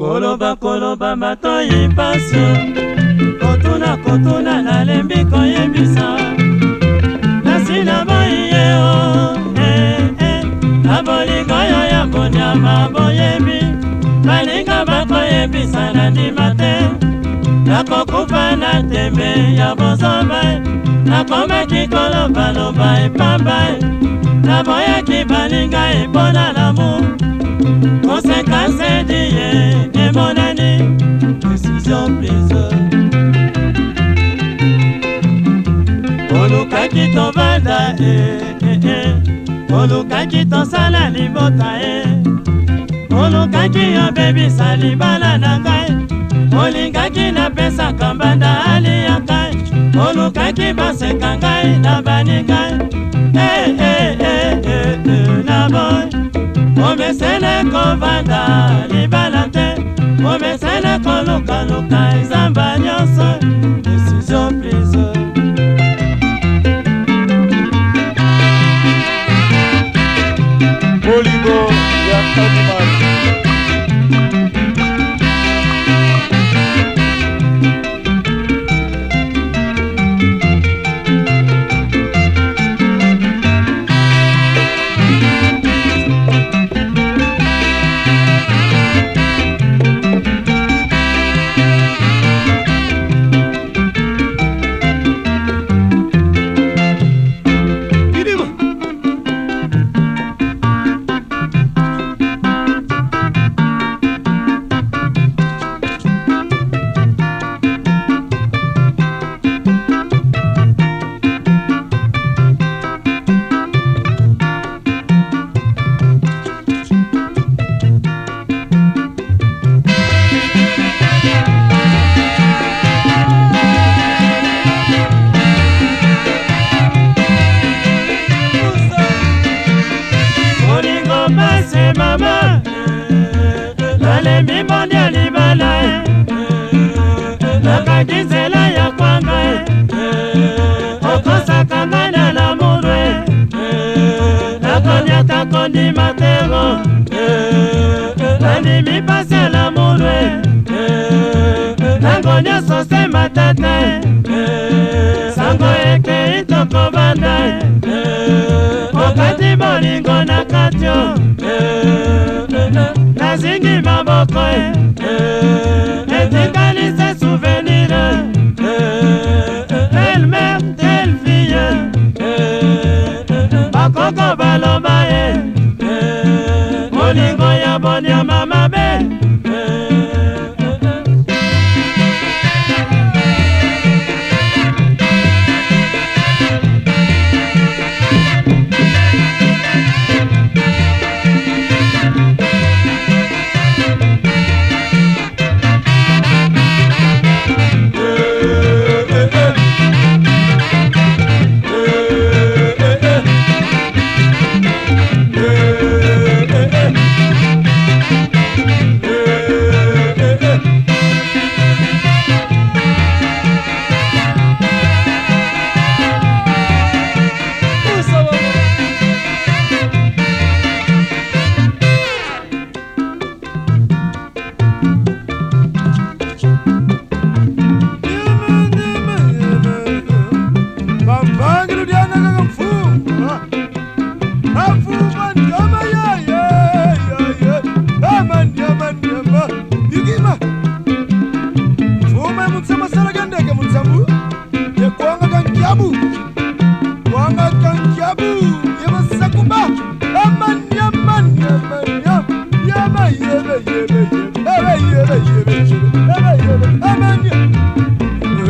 koloba koloba matoyi mpasi kotuna kotuna nalembi koyebisa kasi na bai ye o na bolingo yo ya bonyama boyebi balinga bakoyebisa na ndima te nakokufa na tembe ya bozoba nakomaki kolobaloba epamba naboyaki balinga epona lamu conséquence di ye emonani décision prise olukaki tovanda e olukaki tosala libota e eh. olukaki obebisa libala na ngai olingaki napesaka mbanda aliyaka olukaki baseka ngai na baningai hey, eh, eh. hey. omesene kovanda libala te omesene kolukaluka nakaki nzela ya kwanga eh, okosaka ngai na lamuru eh. eh, nakomi ata kondima tero nandimi mpasi ya lamuru ntango nyonso se matete sango ekei tokobanda okati bolingo na katio nazingi maboko Bye.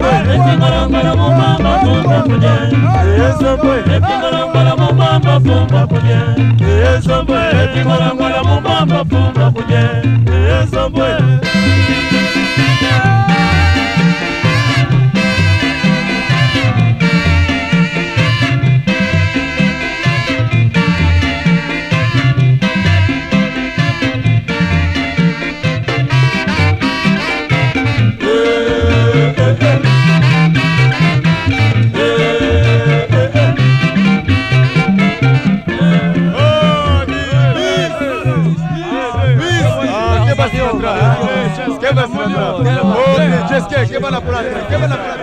yesopo epingolongolo mumamba fumba kulye yesopo epingolongolo mumamba fumba kulye yesopo epingolongolo mumamba fumba kulye yesopo es que, quema la plata, quema la plata.